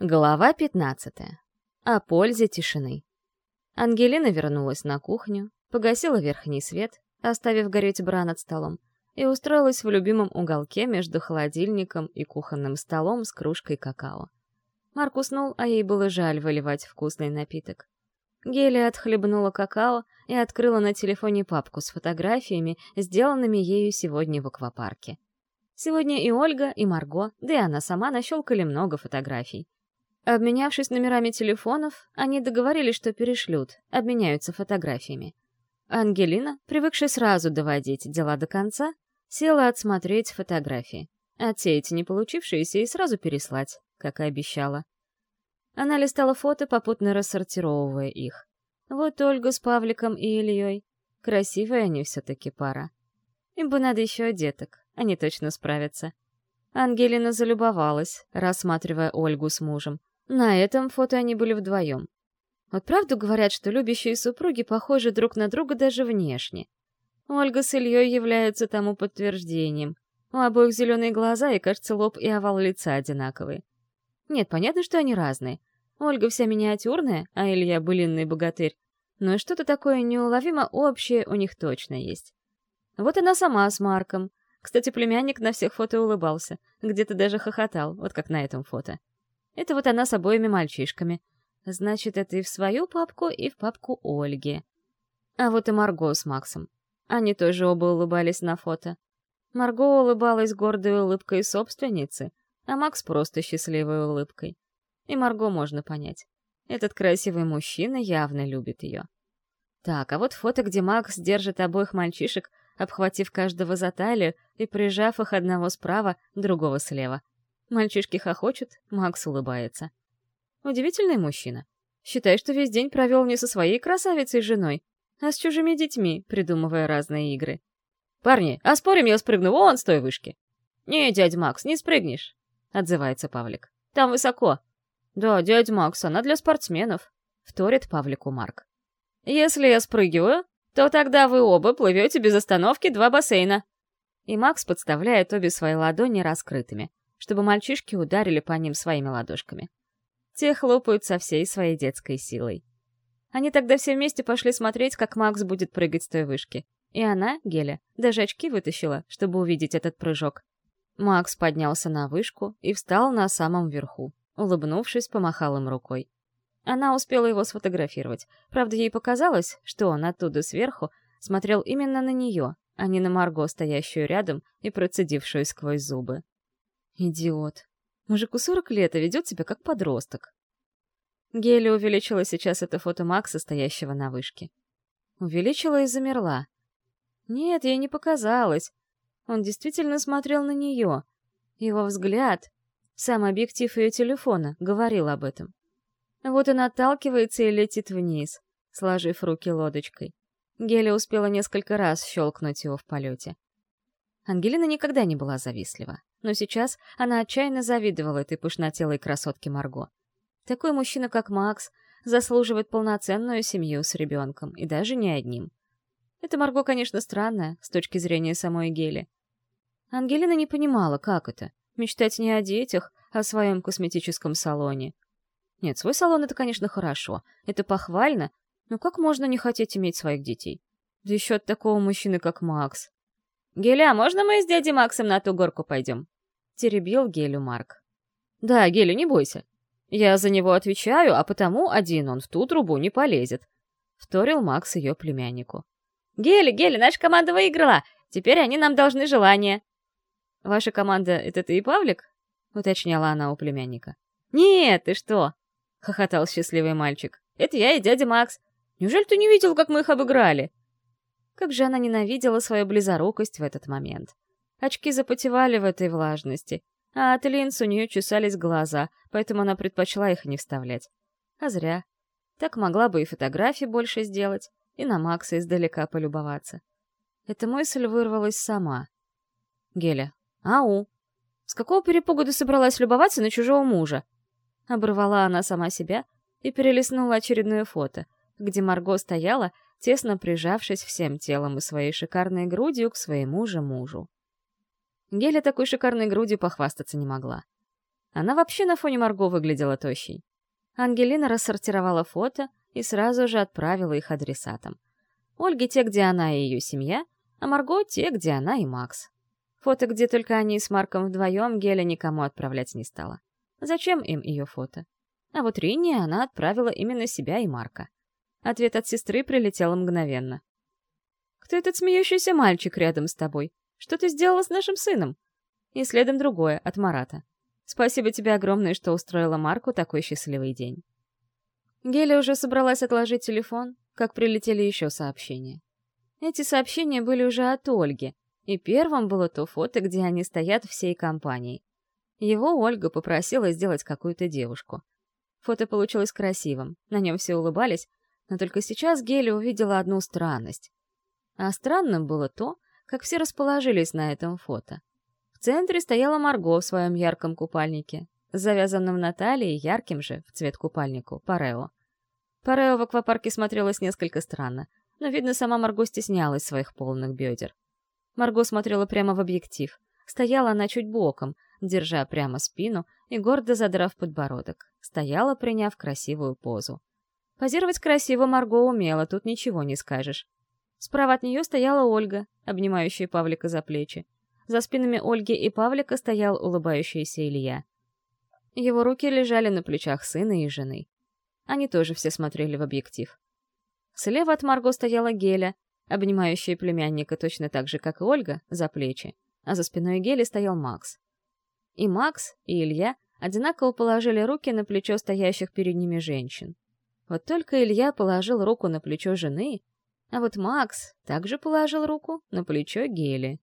Глава 15. О пользе тишины. Ангелина вернулась на кухню, погасила верхний свет, оставив гореть бра над столом, и устроилась в любимом уголке между холодильником и кухонным столом с кружкой какао. Марк уснул, а ей было жаль выливать вкусный напиток. Гелия отхлебнула какао и открыла на телефоне папку с фотографиями, сделанными ею сегодня в аквапарке. Сегодня и Ольга, и Марго, да и она сама нащелкали много фотографий. Обменявшись номерами телефонов, они договорились, что перешлют, обменяются фотографиями. Ангелина, привыкшая сразу доводить дела до конца, села отсмотреть фотографии, отсеять не получившиеся и сразу переслать, как и обещала. Она листала фото, попутно рассортировывая их. Вот Ольга с Павликом и Ильей. Красивые они все-таки пара. Им бы надо еще деток, они точно справятся. Ангелина залюбовалась, рассматривая Ольгу с мужем. На этом фото они были вдвоем. Вот правду говорят, что любящие супруги похожи друг на друга даже внешне. Ольга с Ильей являются тому подтверждением. У обоих зеленые глаза и, кажется, лоб и овал лица одинаковые. Нет, понятно, что они разные. Ольга вся миниатюрная, а Илья — былинный богатырь. Но что-то такое неуловимо общее у них точно есть. Вот она сама с Марком. Кстати, племянник на всех фото улыбался, где-то даже хохотал, вот как на этом фото. Это вот она с обоими мальчишками. Значит, это и в свою папку, и в папку Ольги. А вот и Марго с Максом. Они тоже оба улыбались на фото. Марго улыбалась гордой улыбкой собственницы, а Макс просто счастливой улыбкой. И Марго можно понять. Этот красивый мужчина явно любит ее. Так, а вот фото, где Макс держит обоих мальчишек, обхватив каждого за талию и прижав их одного справа, другого слева — Мальчишки хохочут, Макс улыбается. Удивительный мужчина. Считай, что весь день провел не со своей красавицей женой, а с чужими детьми, придумывая разные игры. «Парни, а спорим, я спрыгну вон с той вышки?» «Не, дядь Макс, не спрыгнешь», — отзывается Павлик. «Там высоко». «Да, дядь Макс, она для спортсменов», — вторит Павлику Марк. «Если я спрыгиваю, то тогда вы оба плывете без остановки два бассейна». И Макс подставляет обе свои ладони раскрытыми чтобы мальчишки ударили по ним своими ладошками. Те хлопают со всей своей детской силой. Они тогда все вместе пошли смотреть, как Макс будет прыгать с той вышки. И она, Геля, даже очки вытащила, чтобы увидеть этот прыжок. Макс поднялся на вышку и встал на самом верху. Улыбнувшись, помахал им рукой. Она успела его сфотографировать. Правда, ей показалось, что он оттуда сверху смотрел именно на нее, а не на Марго, стоящую рядом и процедившую сквозь зубы. Идиот. Мужику 40 лет, а ведет себя как подросток. Гели увеличила сейчас это фото Макса, стоящего на вышке. Увеличила и замерла. Нет, ей не показалось. Он действительно смотрел на нее. Его взгляд, сам объектив ее телефона, говорил об этом. Вот он отталкивается и летит вниз, сложив руки лодочкой. Геля успела несколько раз щелкнуть его в полете. Ангелина никогда не была завистлива но сейчас она отчаянно завидовала этой пышнотелой красотке Марго. Такой мужчина, как Макс, заслуживает полноценную семью с ребенком, и даже не одним. Это Марго, конечно, странная, с точки зрения самой Гели. Ангелина не понимала, как это — мечтать не о детях, а о своем косметическом салоне. Нет, свой салон — это, конечно, хорошо, это похвально, но как можно не хотеть иметь своих детей? Да еще от такого мужчины, как Макс. «Геля, можно мы с дядей Максом на ту горку пойдем?» — теребил Гелю Марк. «Да, Гелю, не бойся. Я за него отвечаю, а потому один он в ту трубу не полезет», — вторил Макс ее племяннику. «Гели, Гели, наша команда выиграла! Теперь они нам должны желание!» «Ваша команда — это ты и Павлик?» — уточняла она у племянника. «Нет, ты что?» — хохотал счастливый мальчик. «Это я и дядя Макс. Неужели ты не видел, как мы их обыграли?» Как же она ненавидела свою близорукость в этот момент. Очки запотевали в этой влажности, а от линз у нее чесались глаза, поэтому она предпочла их не вставлять. А зря. Так могла бы и фотографии больше сделать, и на Макса издалека полюбоваться. Эта мысль вырвалась сама. Геля. «Ау! С какого перепугу ты собралась любоваться на чужого мужа?» Оборвала она сама себя и перелистнула очередное фото, где Марго стояла, тесно прижавшись всем телом и своей шикарной грудью к своему же мужу. Геля такой шикарной грудью похвастаться не могла. Она вообще на фоне Марго выглядела тощей. Ангелина рассортировала фото и сразу же отправила их адресатам. Ольге те, где она и ее семья, а Марго те, где она и Макс. Фото, где только они с Марком вдвоем, Геля никому отправлять не стала. Зачем им ее фото? А вот Рине она отправила именно себя и Марка. Ответ от сестры прилетел мгновенно. «Кто этот смеющийся мальчик рядом с тобой? Что ты сделала с нашим сыном?» И следом другое, от Марата. «Спасибо тебе огромное, что устроила Марку такой счастливый день». Геля уже собралась отложить телефон, как прилетели еще сообщения. Эти сообщения были уже от Ольги, и первым было то фото, где они стоят всей компанией. Его Ольга попросила сделать какую-то девушку. Фото получилось красивым, на нем все улыбались, но только сейчас Геля увидела одну странность. А странным было то, как все расположились на этом фото. В центре стояла Марго в своем ярком купальнике, с завязанным на талии ярким же, в цвет купальнику, парео. Парео в аквапарке смотрелось несколько странно, но, видно, сама Марго стеснялась своих полных бедер. Марго смотрела прямо в объектив. Стояла она чуть боком, держа прямо спину и гордо задрав подбородок. Стояла, приняв красивую позу. Позировать красиво Марго умела, тут ничего не скажешь. Справа от нее стояла Ольга, обнимающая Павлика за плечи. За спинами Ольги и Павлика стоял улыбающийся Илья. Его руки лежали на плечах сына и жены. Они тоже все смотрели в объектив. Слева от Марго стояла Геля, обнимающая племянника точно так же, как и Ольга, за плечи, а за спиной Гели стоял Макс. И Макс, и Илья одинаково положили руки на плечо стоящих перед ними женщин. Вот только Илья положил руку на плечо жены, а вот Макс также положил руку на плечо Гели.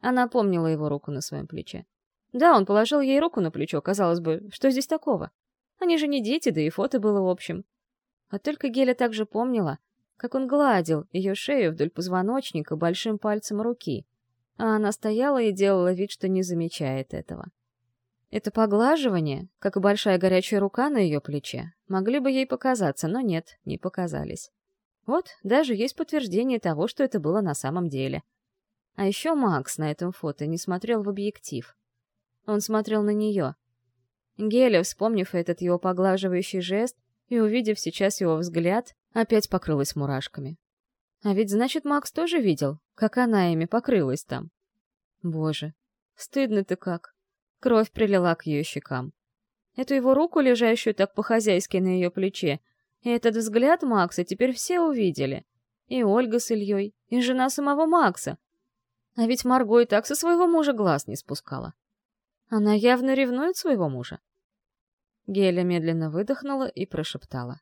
Она помнила его руку на своем плече. Да, он положил ей руку на плечо, казалось бы, что здесь такого? Они же не дети, да и фото было в общем. А только Геля также помнила, как он гладил ее шею вдоль позвоночника большим пальцем руки, а она стояла и делала вид, что не замечает этого. Это поглаживание, как и большая горячая рука на ее плече, могли бы ей показаться, но нет, не показались. Вот, даже есть подтверждение того, что это было на самом деле. А еще Макс на этом фото не смотрел в объектив. Он смотрел на нее. Геля, вспомнив этот его поглаживающий жест и увидев сейчас его взгляд, опять покрылась мурашками. А ведь значит, Макс тоже видел, как она ими покрылась там. Боже, стыдно-то как. Кровь прилила к ее щекам. Эту его руку, лежащую так по-хозяйски на ее плече, этот взгляд Макса теперь все увидели. И Ольга с Ильей, и жена самого Макса. А ведь Марго и так со своего мужа глаз не спускала. Она явно ревнует своего мужа. Геля медленно выдохнула и прошептала.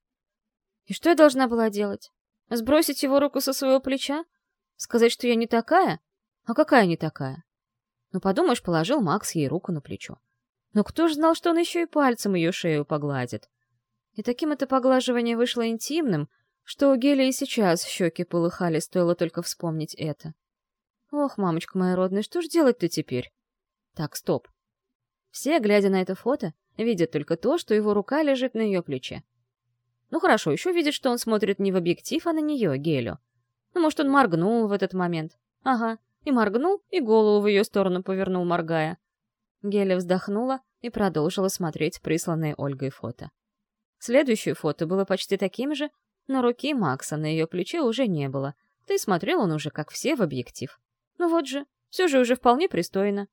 И что я должна была делать? Сбросить его руку со своего плеча? Сказать, что я не такая? А какая не такая? Ну, подумаешь, положил Макс ей руку на плечо. Но кто ж знал, что он еще и пальцем ее шею погладит? И таким это поглаживание вышло интимным, что у Гели и сейчас щеки полыхали, стоило только вспомнить это. Ох, мамочка моя родная, что ж делать-то теперь? Так, стоп. Все, глядя на это фото, видят только то, что его рука лежит на ее плече. Ну хорошо, еще видит, что он смотрит не в объектив, а на нее, Гелю. Ну, может, он моргнул в этот момент. Ага, и моргнул, и голову в ее сторону повернул, моргая. Геля вздохнула и продолжила смотреть присланное Ольгой фото. Следующее фото было почти таким же, но руки Макса на ее плече уже не было, и смотрел он уже, как все, в объектив. Ну вот же, все же уже вполне пристойно.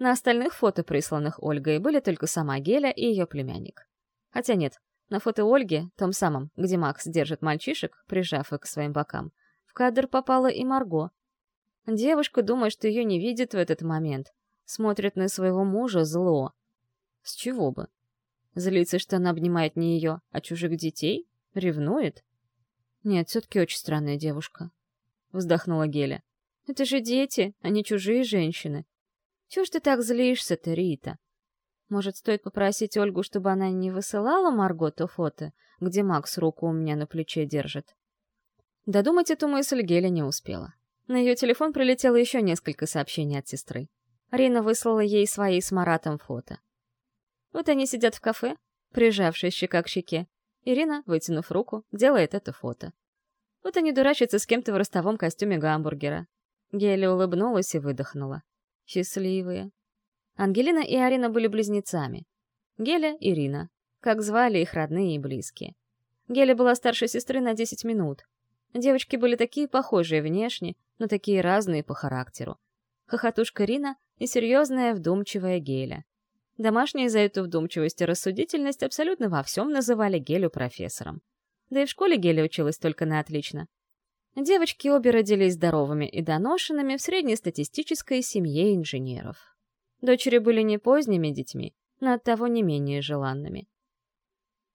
На остальных фото, присланных Ольгой, были только сама Геля и ее племянник. Хотя нет, на фото Ольги, том самом, где Макс держит мальчишек, прижав их к своим бокам, в кадр попала и Марго. Девушка думает, что ее не видит в этот момент, смотрит на своего мужа зло. С чего бы? Злится, что она обнимает не ее, а чужих детей? Ревнует? Нет, все-таки очень странная девушка. Вздохнула Геля. Это же дети, а не чужие женщины. Чего ж ты так злишься-то, Рита? Может, стоит попросить Ольгу, чтобы она не высылала Марго то фото, где Макс руку у меня на плече держит? Додумать эту мысль Геля не успела. На ее телефон прилетело еще несколько сообщений от сестры. Рина выслала ей свои с Маратом фото. Вот они сидят в кафе, прижавшись щека к щеке. Ирина, вытянув руку, делает это фото. Вот они дурачатся с кем-то в ростовом костюме гамбургера. Геля улыбнулась и выдохнула. Счастливые. Ангелина и Арина были близнецами. Геля и Рина, как звали их родные и близкие. Геля была старше сестры на 10 минут. Девочки были такие похожие внешне, но такие разные по характеру. Хохотушка Рина и серьезная вдумчивая Геля. Домашние за эту вдумчивость и рассудительность абсолютно во всем называли Гелю профессором. Да и в школе Геля училась только на отлично. Девочки обе родились здоровыми и доношенными в среднестатистической семье инженеров. Дочери были не поздними детьми, но оттого не менее желанными.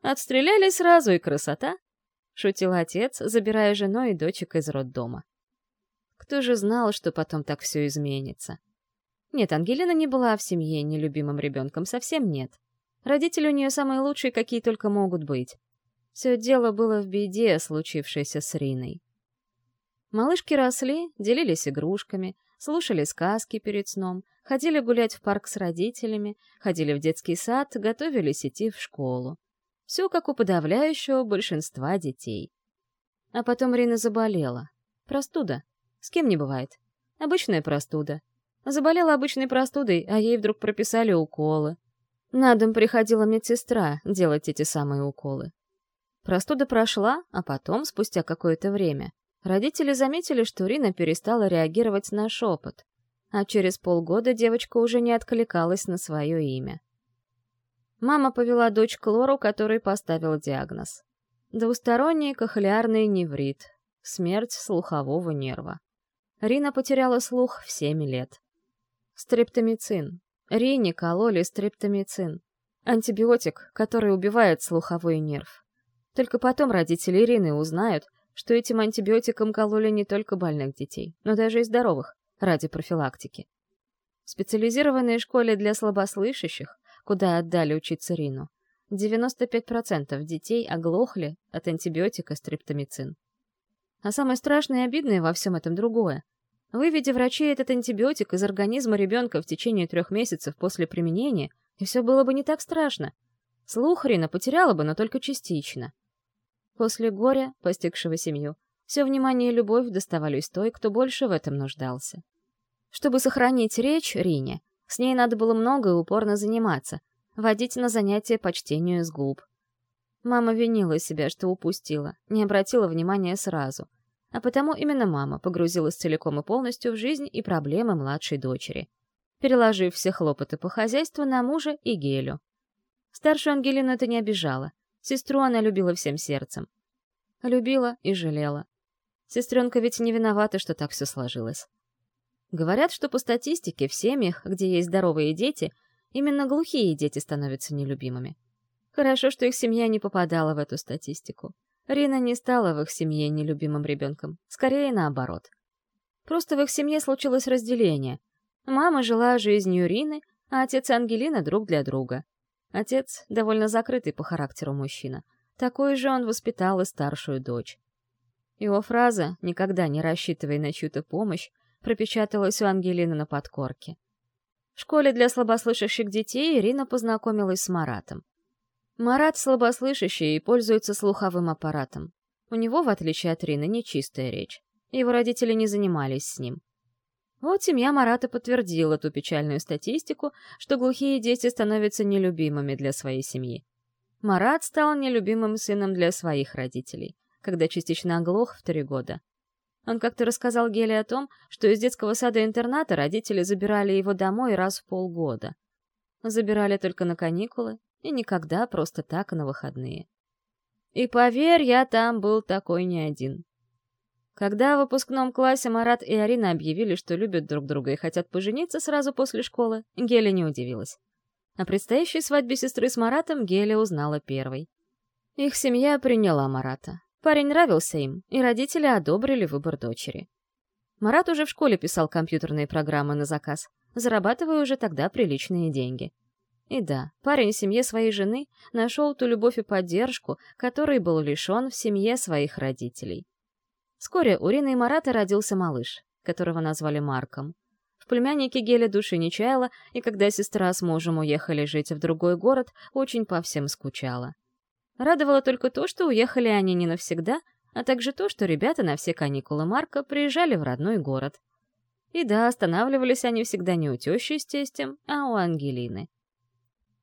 «Отстреляли сразу, и красота!» — шутил отец, забирая жену и дочек из роддома. Кто же знал, что потом так все изменится? Нет, Ангелина не была в семье нелюбимым ребенком, совсем нет. Родители у нее самые лучшие, какие только могут быть. Все дело было в беде, случившейся с Риной. Малышки росли, делились игрушками, слушали сказки перед сном, ходили гулять в парк с родителями, ходили в детский сад, готовились идти в школу. Все как у подавляющего большинства детей. А потом Рина заболела. Простуда. С кем не бывает. Обычная простуда. Заболела обычной простудой, а ей вдруг прописали уколы. На дом приходила медсестра делать эти самые уколы. Простуда прошла, а потом, спустя какое-то время, Родители заметили, что Рина перестала реагировать на шепот, а через полгода девочка уже не откликалась на свое имя. Мама повела дочь к лору, который поставил диагноз. Двусторонний кохлеарный неврит, смерть слухового нерва. Рина потеряла слух в 7 лет. Стрептомицин. Рине кололи стрептомицин. Антибиотик, который убивает слуховой нерв. Только потом родители Ирины узнают, что этим антибиотиком кололи не только больных детей, но даже и здоровых, ради профилактики. В специализированной школе для слабослышащих, куда отдали учиться Рину, 95% детей оглохли от антибиотика стриптомицин. А самое страшное и обидное во всем этом другое. Выведя врачей этот антибиотик из организма ребенка в течение трех месяцев после применения, и все было бы не так страшно. Слух Рина потеряла бы, но только частично. После горя, постигшего семью, все внимание и любовь доставались той, кто больше в этом нуждался. Чтобы сохранить речь Рине, с ней надо было много и упорно заниматься, водить на занятия по чтению с губ. Мама винила себя, что упустила, не обратила внимания сразу. А потому именно мама погрузилась целиком и полностью в жизнь и проблемы младшей дочери, переложив все хлопоты по хозяйству на мужа и Гелю. Старшую Ангелину это не обижало. Сестру она любила всем сердцем. Любила и жалела. Сестренка ведь не виновата, что так все сложилось. Говорят, что по статистике в семьях, где есть здоровые дети, именно глухие дети становятся нелюбимыми. Хорошо, что их семья не попадала в эту статистику. Рина не стала в их семье нелюбимым ребенком, скорее наоборот. Просто в их семье случилось разделение. Мама жила жизнью Рины, а отец и Ангелина друг для друга. Отец — довольно закрытый по характеру мужчина. Такой же он воспитал и старшую дочь. Его фраза «никогда не рассчитывай на чью-то помощь» пропечаталась у Ангелины на подкорке. В школе для слабослышащих детей Ирина познакомилась с Маратом. Марат слабослышащий и пользуется слуховым аппаратом. У него, в отличие от Рины, нечистая речь. Его родители не занимались с ним. Вот семья Марата подтвердила ту печальную статистику, что глухие дети становятся нелюбимыми для своей семьи. Марат стал нелюбимым сыном для своих родителей, когда частично оглох в три года. Он как-то рассказал Геле о том, что из детского сада-интерната родители забирали его домой раз в полгода. Забирали только на каникулы и никогда просто так на выходные. И поверь, я там был такой не один. Когда в выпускном классе Марат и Арина объявили, что любят друг друга и хотят пожениться сразу после школы, Геля не удивилась. О предстоящей свадьбе сестры с Маратом Геля узнала первой. Их семья приняла Марата. Парень нравился им, и родители одобрили выбор дочери. Марат уже в школе писал компьютерные программы на заказ, зарабатывая уже тогда приличные деньги. И да, парень в семье своей жены нашел ту любовь и поддержку, которой был лишен в семье своих родителей. Вскоре у Рины и Марата родился малыш, которого назвали Марком. В племяннике Геля души не чаяла, и когда сестра с мужем уехали жить в другой город, очень по всем скучала. Радовало только то, что уехали они не навсегда, а также то, что ребята на все каникулы Марка приезжали в родной город. И да, останавливались они всегда не у тещи с тестем, а у Ангелины.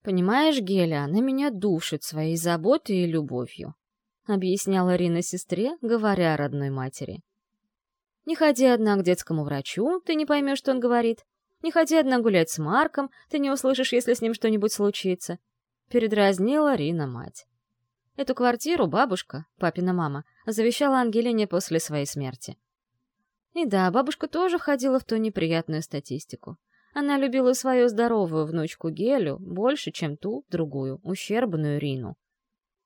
«Понимаешь, Геля, она меня душит своей заботой и любовью», — объясняла Рина сестре, говоря родной матери. «Не ходи одна к детскому врачу, ты не поймешь, что он говорит. Не ходи одна гулять с Марком, ты не услышишь, если с ним что-нибудь случится». Передразнила Рина мать. Эту квартиру бабушка, папина мама, завещала Ангелине после своей смерти. И да, бабушка тоже ходила в ту неприятную статистику. Она любила свою здоровую внучку Гелю больше, чем ту, другую, ущербную Рину.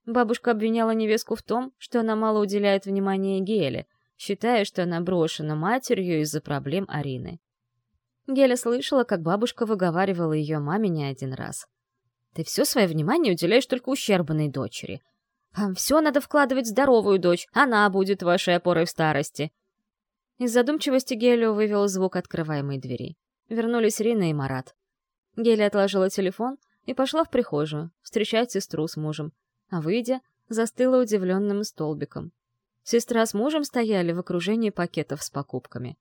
Бабушка обвиняла невестку в том, что она мало уделяет внимания Геле, считая, что она брошена матерью из-за проблем Арины. Геля слышала, как бабушка выговаривала ее маме не один раз. «Ты все свое внимание уделяешь только ущербной дочери. Вам все надо вкладывать в здоровую дочь, она будет вашей опорой в старости. Из задумчивости Гелио вывел звук открываемой двери. Вернулись Рина и Марат. Гели отложила телефон и пошла в прихожую, встречать сестру с мужем, а выйдя, застыла удивленным столбиком. Сестра с мужем стояли в окружении пакетов с покупками.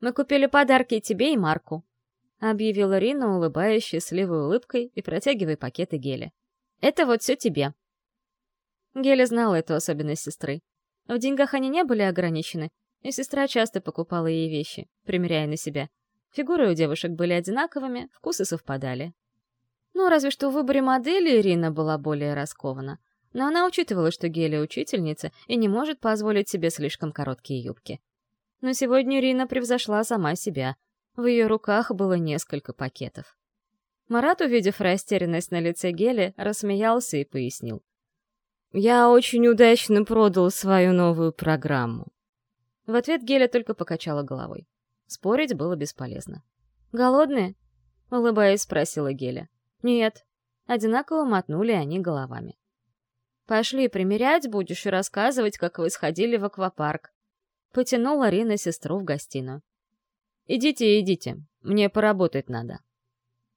«Мы купили подарки тебе и Марку», — объявила Рина, улыбаясь счастливой улыбкой и протягивая пакеты Гели. «Это вот все тебе». Геля знала эту особенность сестры. В деньгах они не были ограничены, и сестра часто покупала ей вещи, примеряя на себя. Фигуры у девушек были одинаковыми, вкусы совпадали. Ну, разве что в выборе модели Ирина была более раскована. Но она учитывала, что Гелия учительница и не может позволить себе слишком короткие юбки. Но сегодня Ирина превзошла сама себя. В ее руках было несколько пакетов. Марат, увидев растерянность на лице Гели, рассмеялся и пояснил. «Я очень удачно продал свою новую программу. В ответ Геля только покачала головой. Спорить было бесполезно. «Голодные?» — улыбаясь, спросила Геля. «Нет». Одинаково мотнули они головами. «Пошли, примерять будешь и рассказывать, как вы сходили в аквапарк». Потянула Рина сестру в гостиную. «Идите, идите, мне поработать надо».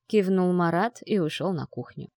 Кивнул Марат и ушел на кухню.